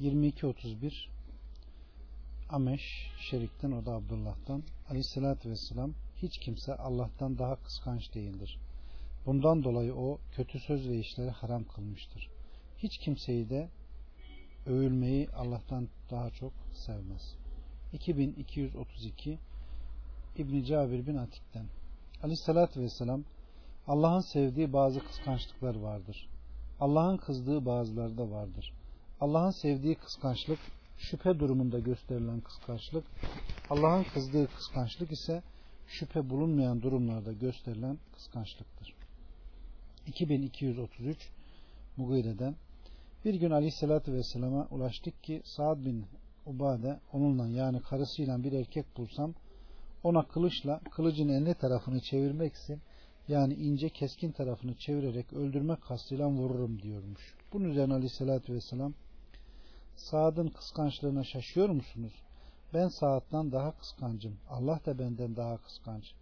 22.31 Ameş Şerik'ten o da Abdullah'tan Aleyhisselatü Vesselam hiç kimse Allah'tan daha kıskanç değildir. Bundan dolayı o kötü söz ve işleri haram kılmıştır. Hiç kimseyi de övülmeyi Allah'tan daha çok sevmez. 2232 İbn Cabir bin Atik'ten Aleyhisselatü Vesselam Allah'ın sevdiği bazı kıskançlıklar vardır. Allah'ın kızdığı bazıları da vardır. Allah'ın sevdiği kıskançlık şüphe durumunda gösterilen kıskançlık, Allah'ın kızdığı kıskançlık ise şüphe bulunmayan durumlarda gösterilen kıskançlıktır. 2233 Mugire'den bir gün Aleyhisselatü Vesselam'a ulaştık ki Saad bin Ubade onunla yani karısıyla bir erkek bulsam ona kılıçla kılıcın enli tarafını çevirmek için yani ince keskin tarafını çevirerek öldürmek kastıyla vururum diyormuş. Bunun üzerine Aleyhisselatü Vesselam Saad'ın kıskançlığına şaşıyor musunuz? Ben Saad'dan daha kıskancım. Allah da benden daha kıskanç.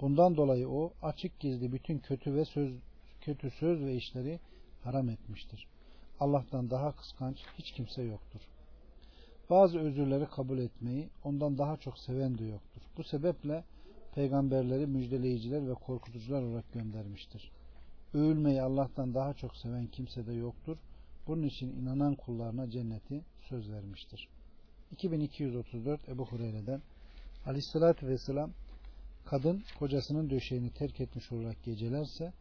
Bundan dolayı o açık gizli bütün kötü ve söz kötü söz ve işleri haram etmiştir. Allah'tan daha kıskanç hiç kimse yoktur. Bazı özürleri kabul etmeyi ondan daha çok seven de yoktur. Bu sebeple peygamberleri müjdeleyiciler ve korkutucular olarak göndermiştir. Övülmeyi Allah'tan daha çok seven kimse de yoktur. Bunun için inanan kullarına cenneti söz vermiştir. 2234 Ebu Hureyre'den Aleyhisselatü Vesselam kadın kocasının döşeğini terk etmiş olarak gecelerse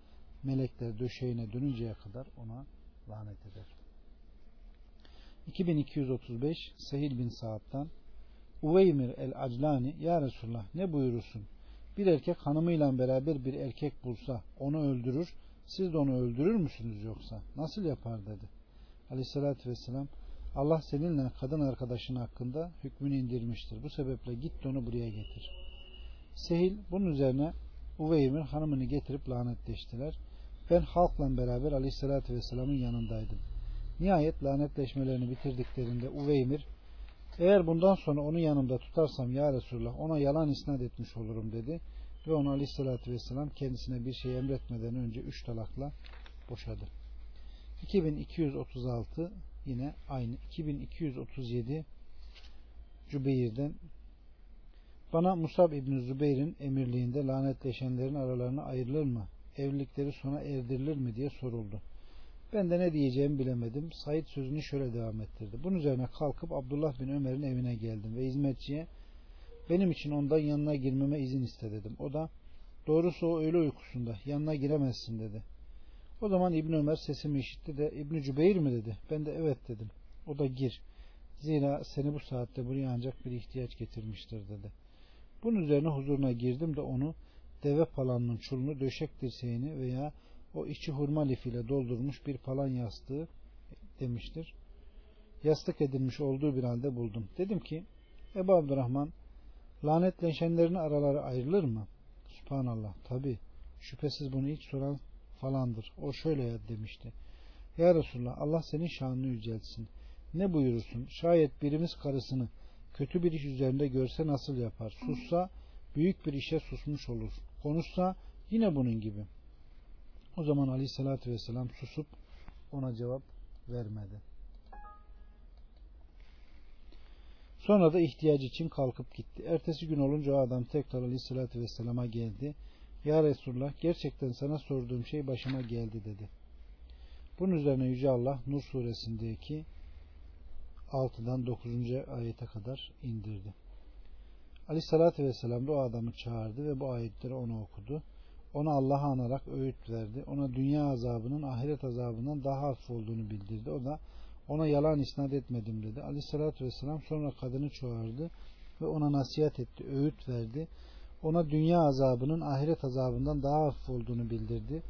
melekler döşeğine dönünceye kadar ona lanet eder. 2235 Sehil bin Saad'dan Uveymir el-Aclani Ya Resulullah ne buyurursun? Bir erkek hanımıyla beraber bir erkek bulsa onu öldürür, siz de onu öldürür müsünüz yoksa? Nasıl yapar dedi. Aleyhissalatü vesselam Allah seninle kadın arkadaşın hakkında hükmünü indirmiştir. Bu sebeple git onu buraya getir. Sehil bunun üzerine Uveymir hanımını getirip lanetleştiler. Ben halkla beraber Aleyhisselatü Vesselam'ın yanındaydım. Nihayet lanetleşmelerini bitirdiklerinde Uveymir eğer bundan sonra onu yanımda tutarsam ya Resulullah ona yalan isnat etmiş olurum dedi. Ve onu Aleyhisselatü Vesselam kendisine bir şey emretmeden önce üç talakla boşadı. 2236 yine aynı 2237 Cübeyr'den bana Musab İbni Zübeyir'in emirliğinde lanetleşenlerin aralarına ayrılır mı? Evlilikleri sona erdirilir mi diye soruldu. Ben de ne diyeceğimi bilemedim. Said sözünü şöyle devam ettirdi. Bunun üzerine kalkıp Abdullah bin Ömer'in evine geldim ve hizmetçiye benim için ondan yanına girmeme izin iste dedim. O da doğrusu o öyle uykusunda yanına giremezsin dedi. O zaman İbn Ömer sesimi işitti de İbn Cübeyr mi dedi. Ben de evet dedim. O da gir. Zira seni bu saatte buraya ancak bir ihtiyaç getirmiştir dedi. Bunun üzerine huzuruna girdim de onu deve palanının çulunu, döşek dirseğini veya o içi hurma lifiyle doldurmuş bir palan yastığı demiştir. Yastık edilmiş olduğu bir halde buldum. Dedim ki Ebu Abdurrahman lanetleşenlerin araları ayrılır mı? Subhanallah tabi şüphesiz bunu ilk soran falandır. O şöyle ya demişti. Ya Resulullah Allah senin şanını yüceltsin. Ne buyurursun? Şayet birimiz karısını kötü bir iş üzerinde görse nasıl yapar? Sussa büyük bir işe susmuş olur. Konuşsa yine bunun gibi. O zaman aleyhissalatü vesselam susup ona cevap vermedi. Sonra da ihtiyacı için kalkıp gitti. Ertesi gün olunca o adam tekrar aleyhissalatü vesselama geldi. Ya Resulullah gerçekten sana sorduğum şey başıma geldi dedi. Bunun üzerine Yüce Allah Nur suresindeki 6'dan 9. ayete kadar indirdi. Aleyhissalatü vesselam da o adamı çağırdı ve bu ayetleri ona okudu. Ona Allah'ı anarak öğüt verdi. Ona dünya azabının ahiret azabından daha hafif olduğunu bildirdi. O da ona yalan isnat etmedim dedi. Aleyhissalatü vesselam sonra kadını çağırdı ve ona nasihat etti, öğüt verdi. Ona dünya azabının ahiret azabından daha hafif olduğunu bildirdi.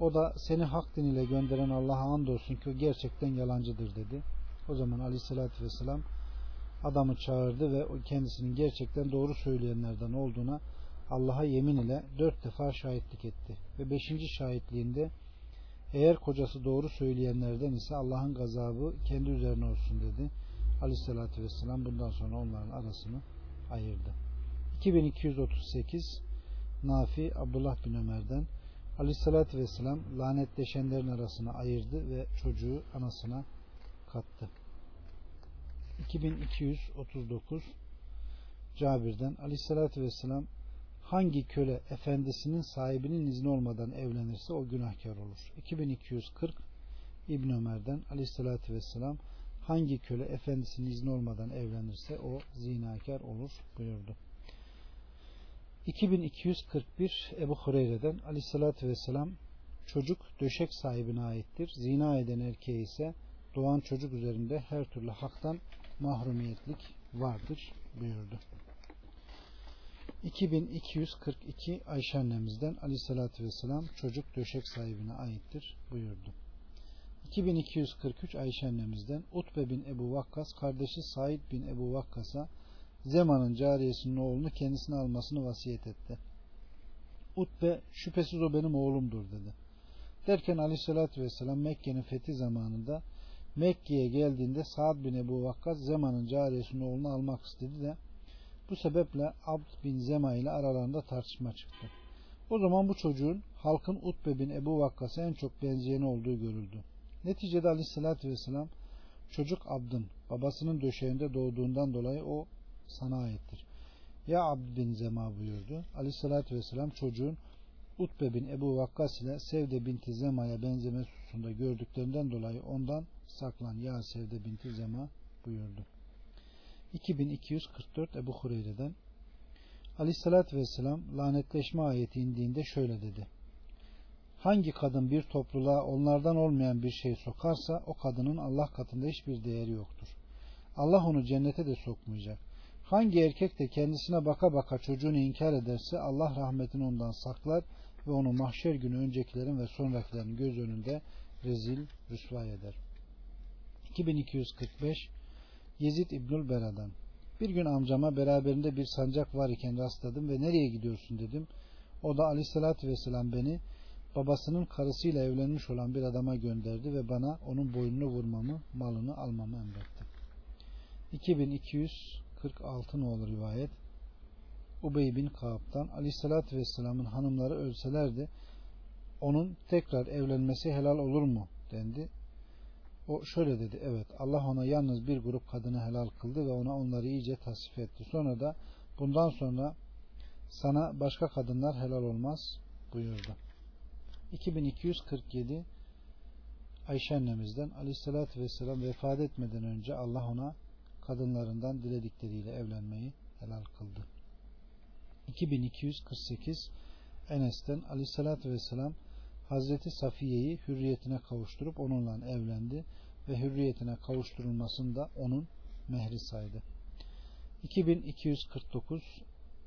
O da seni hak din ile gönderen Allah'a andolsun ki o gerçekten yalancıdır dedi. O zaman aleyhissalatü vesselam adamı çağırdı ve kendisinin gerçekten doğru söyleyenlerden olduğuna Allah'a yemin ile dört defa şahitlik etti. Ve beşinci şahitliğinde eğer kocası doğru söyleyenlerden ise Allah'ın gazabı kendi üzerine olsun dedi. Aleyhissalatü vesselam bundan sonra onların arasını ayırdı. 2238 Nafi Abdullah bin Ömer'den Aleyhissalatü vesselam lanetleşenlerin arasını ayırdı ve çocuğu anasına kattı. 2239 Cabir'den Aleyhisselatü Vesselam hangi köle efendisinin sahibinin izni olmadan evlenirse o günahkar olur. 2240 İbn Ömer'den Aleyhisselatü Vesselam hangi köle efendisinin izni olmadan evlenirse o zinakar olur buyurdu. 2241 Ebu Hureyre'den Aleyhisselatü Vesselam çocuk döşek sahibine aittir. Zina eden erkeğe ise doğan çocuk üzerinde her türlü haktan mahrumiyetlik vardır buyurdu. 2242 Ayşe annemizden Aleyhisselatü Vesselam çocuk döşek sahibine aittir buyurdu. 2243 Ayşe annemizden Utbe bin Ebu Vakkas kardeşi Said bin Ebu Vakkas'a Zeman'ın cariyesinin oğlunu kendisine almasını vasiyet etti. Utbe şüphesiz o benim oğlumdur dedi. Derken aleyhissalatü vesselam Mekke'nin fethi zamanında Mekke'ye geldiğinde Saad bin Ebu Vakkas Zeman'ın cariyesinin oğlunu almak istedi de bu sebeple Abd bin Zema ile aralarında tartışma çıktı. O zaman bu çocuğun halkın Utbe bin Ebu Vakkas'a en çok benzeyeni olduğu görüldü. Neticede aleyhissalatü vesselam çocuk Abd'ın babasının döşeğinde doğduğundan dolayı o sana aittir. Ya Abd bin Zema buyurdu. Aleyhissalatü vesselam çocuğun Utbe bin Ebu Vakkas ile Sevde binti Zema'ya benzeme hususunda gördüklerinden dolayı ondan saklan ya Sevde binti Zema buyurdu. 2244 Ebu Hureyre'den Aleyhissalatü Vesselam lanetleşme ayeti indiğinde şöyle dedi. Hangi kadın bir topluluğa onlardan olmayan bir şey sokarsa o kadının Allah katında hiçbir değeri yoktur. Allah onu cennete de sokmayacak. Hangi erkek de kendisine baka baka çocuğunu inkar ederse Allah rahmetini ondan saklar ve onu mahşer günü öncekilerin ve sonrakilerin göz önünde rezil rüsva eder. 2245 Yezid İbnül Bera'dan Bir gün amcama beraberinde bir sancak var iken rastladım ve nereye gidiyorsun dedim. O da aleyhissalatü vesselam beni babasının karısıyla evlenmiş olan bir adama gönderdi ve bana onun boynunu vurmamı, malını almamı emretti. 2246 nolu rivayet Ubey bin Kaab'dan Aleyhisselatü Vesselam'ın hanımları ölselerdi onun tekrar evlenmesi helal olur mu dendi. O şöyle dedi evet Allah ona yalnız bir grup kadını helal kıldı ve ona onları iyice tasvip etti. Sonra da bundan sonra sana başka kadınlar helal olmaz buyurdu. 2247 Ayşe annemizden Aleyhisselatü Vesselam vefat etmeden önce Allah ona kadınlarından diledikleriyle evlenmeyi helal kıldı. 2248 Enes'ten Aleyhisselatü Vesselam Hazreti Safiye'yi hürriyetine kavuşturup onunla evlendi ve hürriyetine kavuşturulmasını da onun mehri saydı. 2249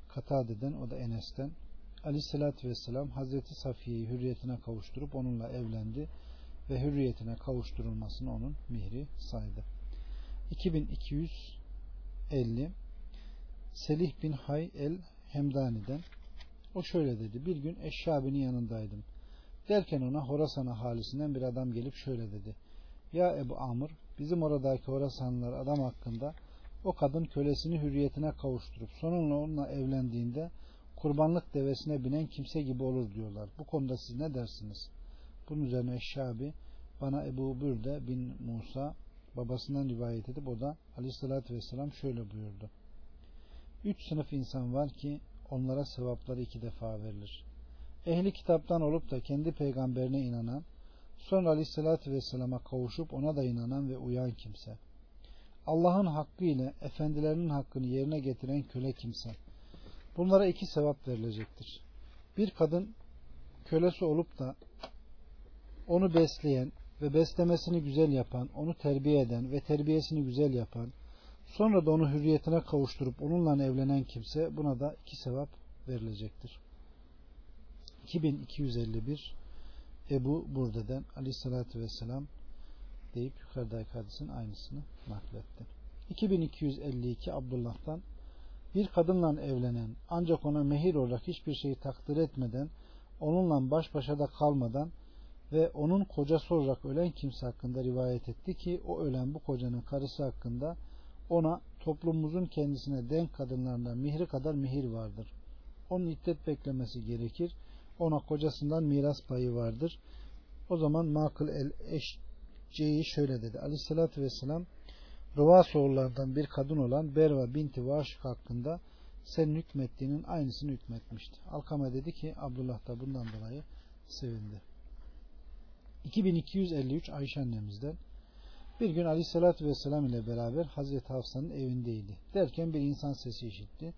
Katade'den o da Enes'ten Aleyhisselatü Vesselam Hazreti Safiye'yi hürriyetine kavuşturup onunla evlendi ve hürriyetine kavuşturulmasını onun mihri saydı. 2250 Selih bin Hay el Hemdani'den o şöyle dedi. Bir gün Eşşabi'nin yanındaydım. Derken ona Horasan ahalisinden bir adam gelip şöyle dedi. Ya Ebu Amr bizim oradaki Horasanlılar adam hakkında o kadın kölesini hürriyetine kavuşturup sonunla onunla evlendiğinde kurbanlık devesine binen kimse gibi olur diyorlar. Bu konuda siz ne dersiniz? Bunun üzerine Eşşabi bana Ebu Bürde bin Musa babasından rivayet edip o da aleyhissalatü vesselam şöyle buyurdu. Üç sınıf insan var ki onlara sevapları iki defa verilir. Ehli kitaptan olup da kendi peygamberine inanan, sonra aleyhissalatü vesselama kavuşup ona da inanan ve uyan kimse. Allah'ın hakkı ile efendilerinin hakkını yerine getiren köle kimse. Bunlara iki sevap verilecektir. Bir kadın kölesi olup da onu besleyen ve beslemesini güzel yapan, onu terbiye eden ve terbiyesini güzel yapan, sonra da onu hürriyetine kavuşturup onunla evlenen kimse buna da iki sevap verilecektir. 2251 Ebu Burde'den aleyhissalatü vesselam deyip yukarıdaki hadisin aynısını nakletti. 2252 Abdullah'tan bir kadınla evlenen ancak ona mehir olarak hiçbir şeyi takdir etmeden onunla baş başa da kalmadan ve onun kocası olarak ölen kimse hakkında rivayet etti ki o ölen bu kocanın karısı hakkında ona toplumumuzun kendisine denk kadınlarından mihri kadar mihir vardır. Onun iddet beklemesi gerekir. Ona kocasından miras payı vardır. O zaman makıl el eş C'yi şöyle dedi. Aleyhissalatü vesselam Ruvas oğullarından bir kadın olan Berva binti Vaşık hakkında senin hükmettiğinin aynısını hükmetmişti. Alkame dedi ki Abdullah da bundan dolayı sevindi. 2253 Ayşe annemizden bir gün Aleyhisselatü Vesselam ile beraber Hazreti Hafsa'nın evindeydi. Derken bir insan sesi işitti.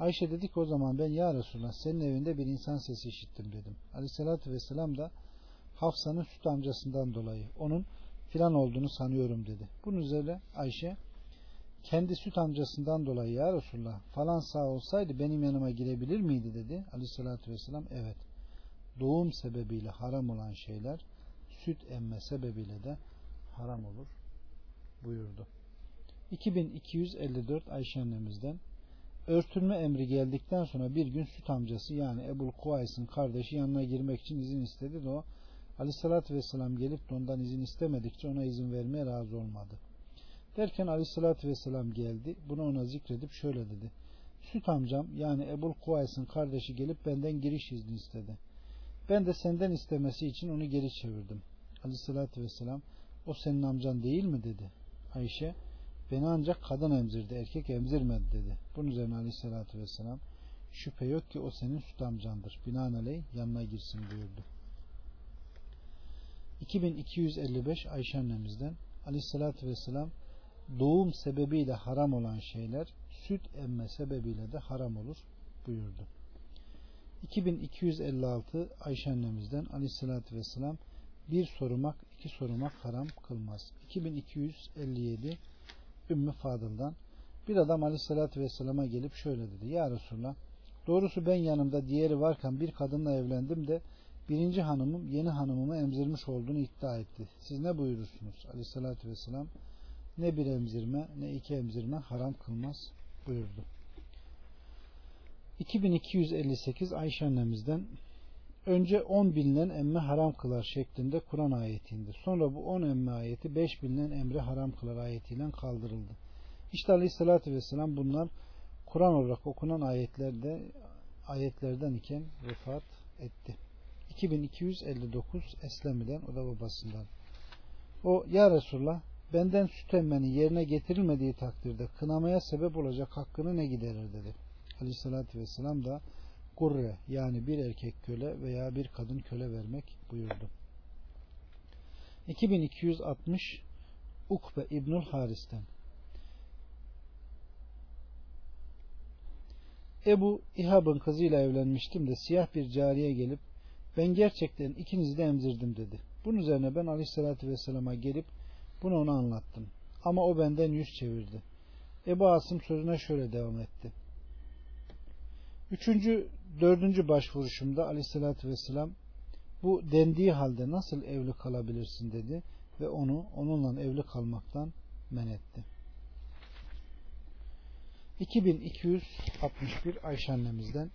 Ayşe dedi ki o zaman ben ya Resulallah senin evinde bir insan sesi işittim dedim. Aleyhisselatü Vesselam da Hafsa'nın süt amcasından dolayı onun filan olduğunu sanıyorum dedi. Bunun üzerine Ayşe kendi süt amcasından dolayı ya Resulullah falan sağ olsaydı benim yanıma girebilir miydi dedi. Aleyhissalatü vesselam evet. Doğum sebebiyle haram olan şeyler süt emme sebebiyle de haram olur buyurdu. 2254 Ayşe annemizden örtülme emri geldikten sonra bir gün süt amcası yani Ebul Kuvays'ın kardeşi yanına girmek için izin istedi de o Aleyhissalatü vesselam gelip de ondan izin istemedikçe ona izin vermeye razı olmadı. Derken Aleyhissalatü vesselam geldi. Bunu ona zikredip şöyle dedi. Süt amcam yani Ebul Kuvays'ın kardeşi gelip benden giriş izni istedi. Ben de senden istemesi için onu geri çevirdim. Aleyhissalatü vesselam o senin amcan değil mi dedi. Ayşe beni ancak kadın emzirdi erkek emzirmedi dedi. Bunun üzerine aleyhissalatü vesselam şüphe yok ki o senin süt amcandır. Binaenaleyh yanına girsin buyurdu. 2255 Ayşe annemizden aleyhissalatü vesselam doğum sebebiyle haram olan şeyler süt emme sebebiyle de haram olur buyurdu. 2256 Ayşe annemizden aleyhissalatü vesselam bir sorumak iki sorumak haram kılmaz. 2257 Ümmü Fadıl'dan bir adam aleyhissalatü vesselama gelip şöyle dedi. Ya Resulallah doğrusu ben yanımda diğeri varken bir kadınla evlendim de birinci hanımım yeni hanımımı emzirmiş olduğunu iddia etti. Siz ne buyurursunuz? Aleyhissalatü vesselam ne bir emzirme ne iki emzirme haram kılmaz buyurdu. 2258 Ayşe annemizden önce 10 bilinen emme haram kılar şeklinde Kur'an ayeti indi. Sonra bu 10 emme ayeti 5 bilinen emri haram kılar ayetiyle kaldırıldı. İşte Aleyhisselatü Vesselam bunlar Kur'an olarak okunan ayetlerde ayetlerden iken vefat etti. 2259 Eslemi'den o da babasından. O ya Resulullah benden süt emmenin yerine getirilmediği takdirde kınamaya sebep olacak hakkını ne giderir dedi. Aleyhissalatü vesselam da gurre yani bir erkek köle veya bir kadın köle vermek buyurdu. 2260 Ukbe İbnül Haris'ten Ebu İhab'ın kızıyla evlenmiştim de siyah bir cariye gelip ben gerçekten ikinizi de emzirdim dedi. Bunun üzerine ben aleyhissalatü vesselama gelip bunu ona anlattım. Ama o benden yüz çevirdi. Ebu Asım sözüne şöyle devam etti. Üçüncü, dördüncü başvuruşumda aleyhissalatü vesselam bu dendiği halde nasıl evli kalabilirsin dedi ve onu onunla evli kalmaktan men etti. 2261 Ayşe annemizden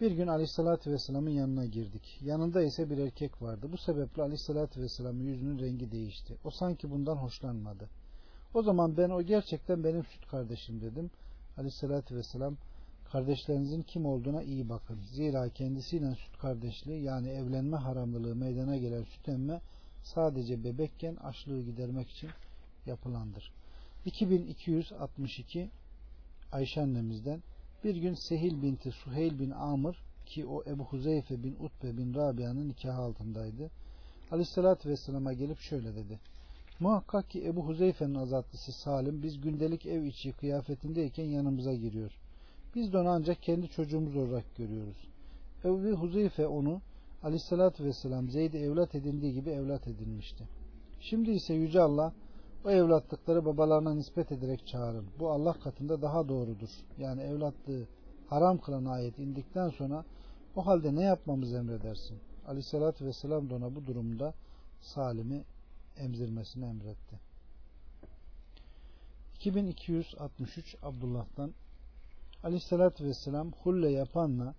bir gün Aleyhisselatü Vesselam'ın yanına girdik. Yanında ise bir erkek vardı. Bu sebeple Aleyhisselatü Vesselam'ın yüzünün rengi değişti. O sanki bundan hoşlanmadı. O zaman ben o gerçekten benim süt kardeşim dedim. Aleyhisselatü Vesselam kardeşlerinizin kim olduğuna iyi bakın. Zira kendisiyle süt kardeşliği yani evlenme haramlılığı meydana gelen süt emme sadece bebekken açlığı gidermek için yapılandır. 2262 Ayşe annemizden bir gün Sehil binti Suheyl bin Amr ki o Ebu Huzeyfe bin Utbe bin Rabia'nın nikahı altındaydı. Aleyhissalatü Vesselam'a gelip şöyle dedi. Muhakkak ki Ebu Huzeyfe'nin azatlısı Salim biz gündelik ev içi kıyafetindeyken yanımıza giriyor. Biz de onu ancak kendi çocuğumuz olarak görüyoruz. Ebu Huzeyfe onu Aleyhissalatü Vesselam Zeyd'i evlat edindiği gibi evlat edinmişti. Şimdi ise Yüce Allah o evlatlıkları babalarına nispet ederek çağırın. Bu Allah katında daha doğrudur. Yani evlatlığı haram kılan ayet indikten sonra o halde ne yapmamızı emredersin? Aleyhissalatü vesselam da ona bu durumda Salim'i emzirmesini emretti. 2263 Abdullah'tan Aleyhissalatü vesselam hulle yapanla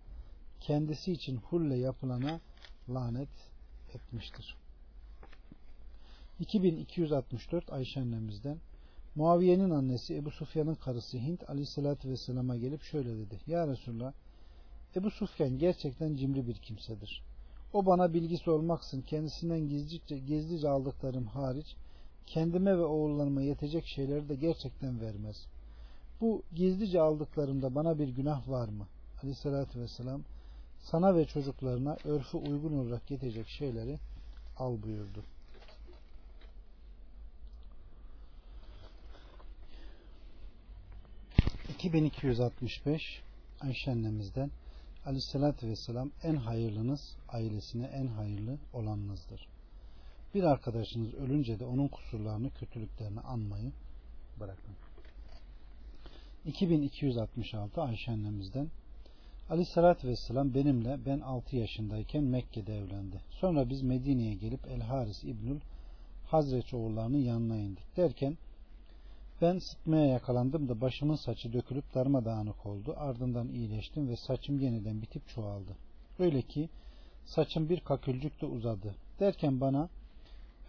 kendisi için hulle yapılana lanet etmiştir. 2264 Ayşe annemizden Muaviye'nin annesi Ebu Sufyan'ın karısı Hint aleyhissalatü vesselama gelip şöyle dedi. Ya Resulallah Ebu Sufyan gerçekten cimri bir kimsedir. O bana bilgisi olmaksın kendisinden gizlice, gizlice aldıklarım hariç kendime ve oğullarıma yetecek şeyleri de gerçekten vermez. Bu gizlice aldıklarımda bana bir günah var mı? Aleyhissalatü vesselam sana ve çocuklarına örfü uygun olarak yetecek şeyleri al buyurdu. ...2265... Ayşe annemizden... ...aleyhissalatü vesselam... ...en hayırlınız... ...ailesine en hayırlı olanınızdır. Bir arkadaşınız ölünce de... ...onun kusurlarını, kötülüklerini anmayı... ...bırakın. 2266 Ayşe annemizden Aleyhissalatü Vesselam benimle ben 6 yaşındayken Mekke'de evlendi. Sonra biz Medine'ye gelip El Haris İbnül Hazreç oğullarının yanına indik. Derken ben sıtmaya yakalandım da başımın saçı dökülüp darmadağınık oldu. Ardından iyileştim ve saçım yeniden bitip çoğaldı. Öyle ki saçım bir kakülcük de uzadı. Derken bana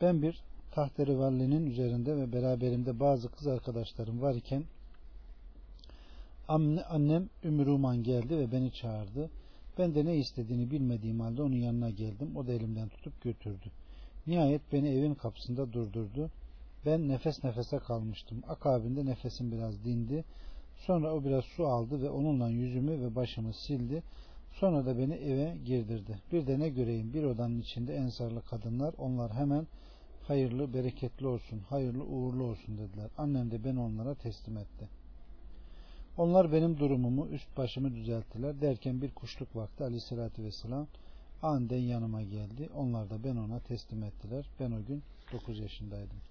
ben bir tahterivallinin üzerinde ve beraberimde bazı kız arkadaşlarım var iken Annem Ümruman geldi ve beni çağırdı. Ben de ne istediğini bilmediğim halde onun yanına geldim. O da elimden tutup götürdü. Nihayet beni evin kapısında durdurdu. Ben nefes nefese kalmıştım. Akabinde nefesim biraz dindi. Sonra o biraz su aldı ve onunla yüzümü ve başımı sildi. Sonra da beni eve girdirdi. Bir de ne göreyim bir odanın içinde ensarlı kadınlar onlar hemen hayırlı bereketli olsun, hayırlı uğurlu olsun dediler. Annem de beni onlara teslim etti. Onlar benim durumumu, üst başımı düzelttiler. Derken bir kuşluk vakti aleyhissalatü vesselam aniden yanıma geldi. Onlar da ben ona teslim ettiler. Ben o gün 9 yaşındaydım.